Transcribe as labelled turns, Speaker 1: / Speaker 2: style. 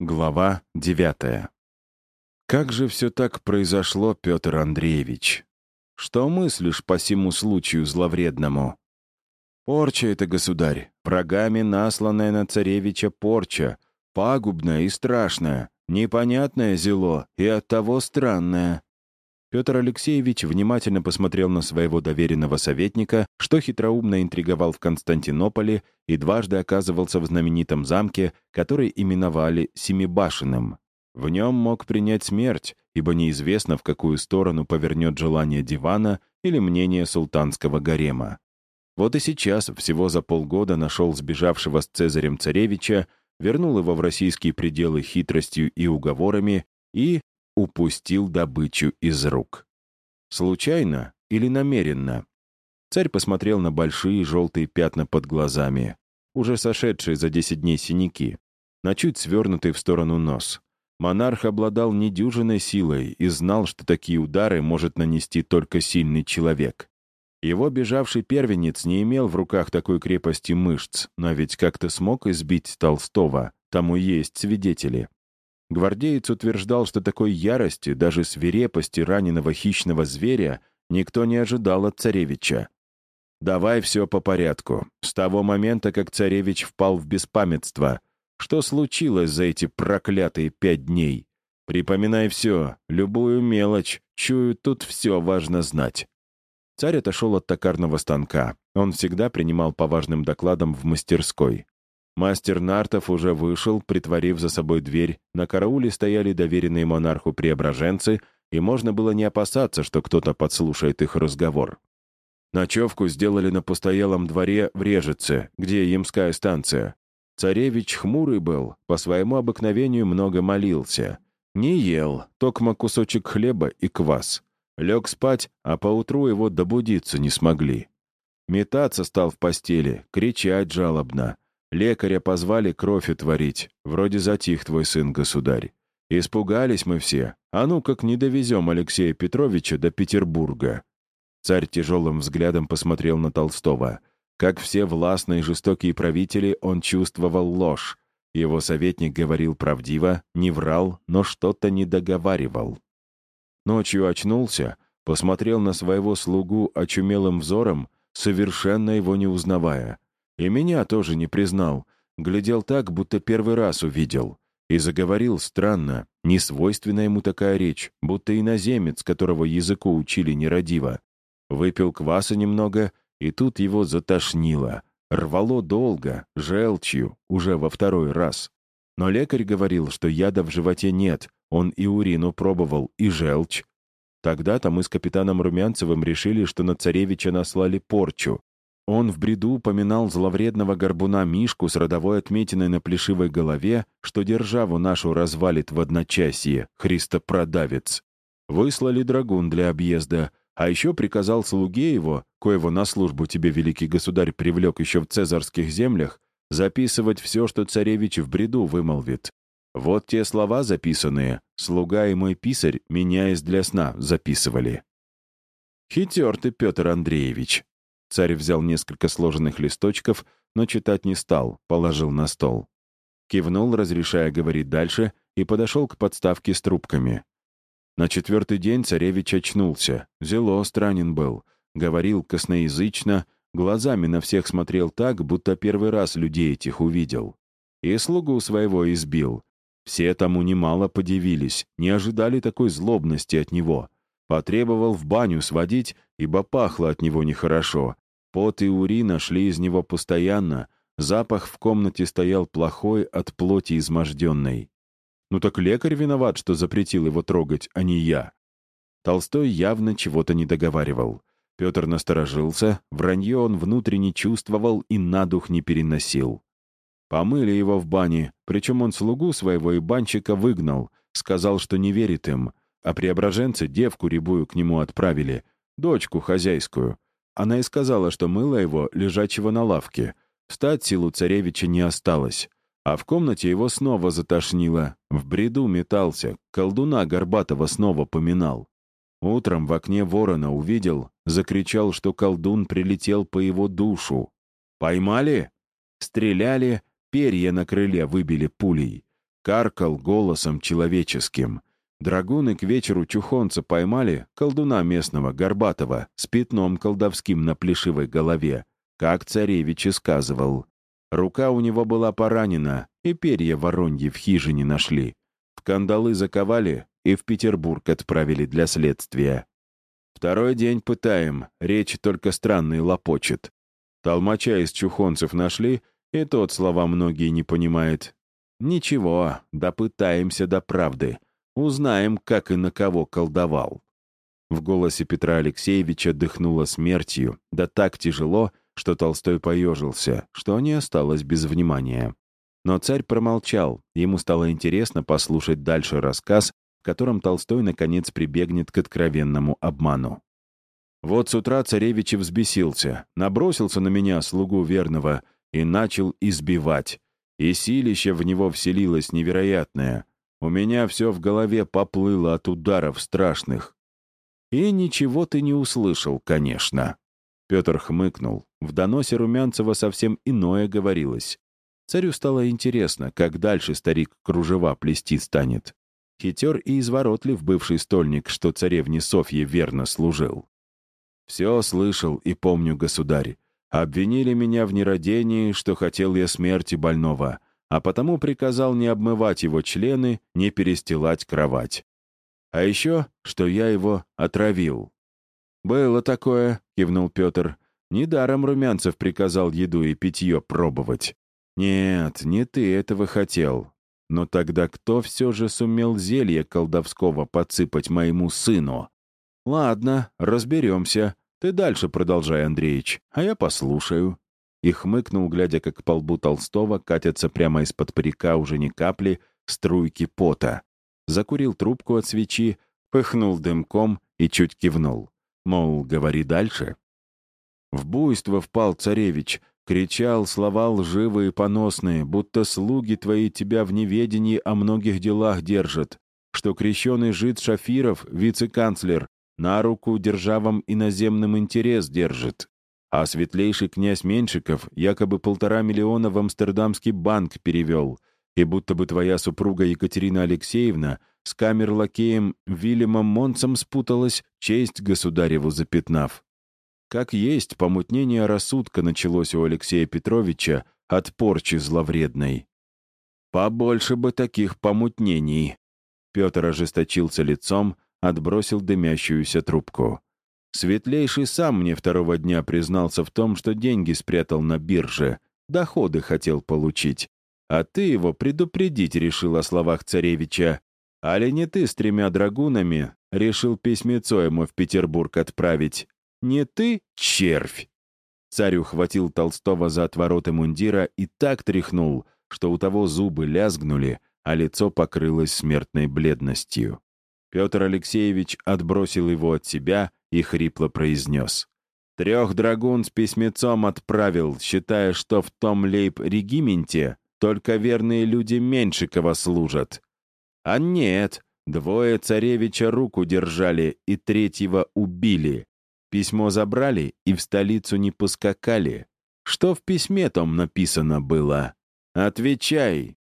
Speaker 1: Глава девятая. Как же все так произошло, Петр Андреевич? Что мыслишь по сему случаю зловредному? Порча это, государь, врагами насланная на царевича порча, пагубная и страшная, непонятное зело и оттого странное. Петр Алексеевич внимательно посмотрел на своего доверенного советника, что хитроумно интриговал в Константинополе и дважды оказывался в знаменитом замке, который именовали Семибашенным. В нем мог принять смерть, ибо неизвестно, в какую сторону повернет желание дивана или мнение султанского гарема. Вот и сейчас, всего за полгода, нашел сбежавшего с Цезарем царевича, вернул его в российские пределы хитростью и уговорами и, упустил добычу из рук. Случайно или намеренно? Царь посмотрел на большие желтые пятна под глазами, уже сошедшие за 10 дней синяки, на чуть свернутый в сторону нос. Монарх обладал недюжиной силой и знал, что такие удары может нанести только сильный человек. Его бежавший первенец не имел в руках такой крепости мышц, но ведь как-то смог избить Толстого, тому есть свидетели. Гвардеец утверждал, что такой ярости, даже свирепости раненого хищного зверя никто не ожидал от царевича. «Давай все по порядку. С того момента, как царевич впал в беспамятство. Что случилось за эти проклятые пять дней? Припоминай все, любую мелочь. Чую, тут все важно знать». Царь отошел от токарного станка. Он всегда принимал по важным докладам в мастерской. Мастер Нартов уже вышел, притворив за собой дверь. На карауле стояли доверенные монарху преображенцы, и можно было не опасаться, что кто-то подслушает их разговор. Ночевку сделали на постоялом дворе в Режице, где Ямская станция. Царевич хмурый был, по своему обыкновению много молился. Не ел, токмо кусочек хлеба и квас. Лег спать, а поутру его добудиться не смогли. Метаться стал в постели, кричать жалобно. Лекаря позвали кровь утворить. Вроде затих твой сын, государь. Испугались мы все. А ну как не довезем Алексея Петровича до Петербурга. Царь тяжелым взглядом посмотрел на Толстого. Как все властные и жестокие правители, он чувствовал ложь. Его советник говорил правдиво, не врал, но что-то не договаривал. Ночью очнулся, посмотрел на своего слугу очумелым взором, совершенно его не узнавая — и меня тоже не признал. Глядел так, будто первый раз увидел. И заговорил странно, не свойственна ему такая речь, будто иноземец, которого языку учили нерадиво. Выпил кваса немного, и тут его затошнило. Рвало долго, желчью, уже во второй раз. Но лекарь говорил, что яда в животе нет, он и урину пробовал, и желчь. Тогда-то мы с капитаном Румянцевым решили, что на царевича наслали порчу. Он в бреду упоминал зловредного горбуна Мишку с родовой отметиной на плешивой голове, что державу нашу развалит в одночасье, Христопродавец. Выслали драгун для объезда, а еще приказал слуге его, коего на службу тебе великий государь привлек еще в цезарских землях, записывать все, что царевич в бреду вымолвит. Вот те слова записанные, слуга и мой писарь, меняясь для сна, записывали. Хитер ты, Петр Андреевич, Царь взял несколько сложенных листочков, но читать не стал, положил на стол. Кивнул, разрешая говорить дальше, и подошел к подставке с трубками. На четвертый день царевич очнулся. Зело странен был. Говорил косноязычно, глазами на всех смотрел так, будто первый раз людей этих увидел. И слугу своего избил. Все тому немало подивились, не ожидали такой злобности от него. Потребовал в баню сводить, ибо пахло от него нехорошо. Пот и урина шли из него постоянно, запах в комнате стоял плохой от плоти изможденной. Ну так лекарь виноват, что запретил его трогать, а не я. Толстой явно чего-то не договаривал. Петр насторожился, вранье он внутренне чувствовал и на дух не переносил. Помыли его в бане, причем он слугу своего и банщика выгнал, сказал, что не верит им, а преображенцы девку рябую к нему отправили, дочку хозяйскую. Она и сказала, что мыло его, лежачего на лавке. Встать силу царевича не осталось. А в комнате его снова затошнило. В бреду метался, колдуна Горбатого снова поминал. Утром в окне ворона увидел, закричал, что колдун прилетел по его душу. «Поймали?» Стреляли, перья на крыле выбили пулей. каркал голосом человеческим. Драгуны к вечеру чухонца поймали, колдуна местного, Горбатова, с пятном колдовским на плешивой голове, как царевич и сказывал. Рука у него была поранена, и перья вороньи в хижине нашли. В кандалы заковали и в Петербург отправили для следствия. Второй день пытаем, речь только странный лопочет. Толмача из чухонцев нашли, и тот слова многие не понимает. Ничего, допытаемся до правды. Узнаем, как и на кого колдовал. В голосе Петра Алексеевича дыхнуло смертью, да так тяжело, что Толстой поежился, что не осталось без внимания. Но царь промолчал, ему стало интересно послушать дальше рассказ, в котором Толстой наконец прибегнет к откровенному обману. Вот с утра царевич взбесился, набросился на меня, слугу верного, и начал избивать. И силище в него вселилось невероятное. У меня все в голове поплыло от ударов страшных. И ничего ты не услышал, конечно. Петр хмыкнул. В доносе Румянцева совсем иное говорилось. Царю стало интересно, как дальше старик кружева плести станет. Хитер и изворотлив бывший стольник, что царевне Софье верно служил. «Все слышал и помню, государь. Обвинили меня в нерадении, что хотел я смерти больного, а потому приказал не обмывать его члены, не перестилать кровать. А еще, что я его отравил. «Было такое», — кивнул Петр. «Недаром Румянцев приказал еду и питье пробовать. Нет, не ты этого хотел. Но тогда кто все же сумел зелье колдовского подсыпать моему сыну? Ладно, разберемся. Ты дальше продолжай, Андреич, а я послушаю». И хмыкнул, глядя, как по лбу Толстого катятся прямо из-под парика уже не капли, струйки пота. Закурил трубку от свечи, пыхнул дымком и чуть кивнул. Мол, говори дальше. В буйство впал царевич, кричал слова лживые и поносные, будто слуги твои тебя в неведении о многих делах держат, что крещеный жид Шафиров, вице-канцлер, на руку державам иноземным интерес держит, а светлейший князь Меньшиков якобы полтора миллиона в Амстердамский банк перевел, и будто бы твоя супруга Екатерина Алексеевна с камер-лакеем Вильямом Монцем спуталась, честь государеву запятнав. Как есть, помутнение рассудка началось у Алексея Петровича от порчи зловредной. Побольше бы таких помутнений. Петр ожесточился лицом, отбросил дымящуюся трубку. Светлейший сам мне второго дня признался в том, что деньги спрятал на бирже, доходы хотел получить. А ты его предупредить решил о словах царевича. Али не ты с тремя драгунами решил письмецо ему в Петербург отправить? Не ты, червь!» Царь ухватил Толстого за отвороты мундира и так тряхнул, что у того зубы лязгнули, а лицо покрылось смертной бледностью. Петр Алексеевич отбросил его от себя и хрипло произнес. «Трех драгун с письмецом отправил, считая, что в том лейб-регименте только верные люди Меньшикова служат. А нет, двое царевича руку держали и третьего убили. Письмо забрали и в столицу не поскакали. Что в письме том написано было? Отвечай!»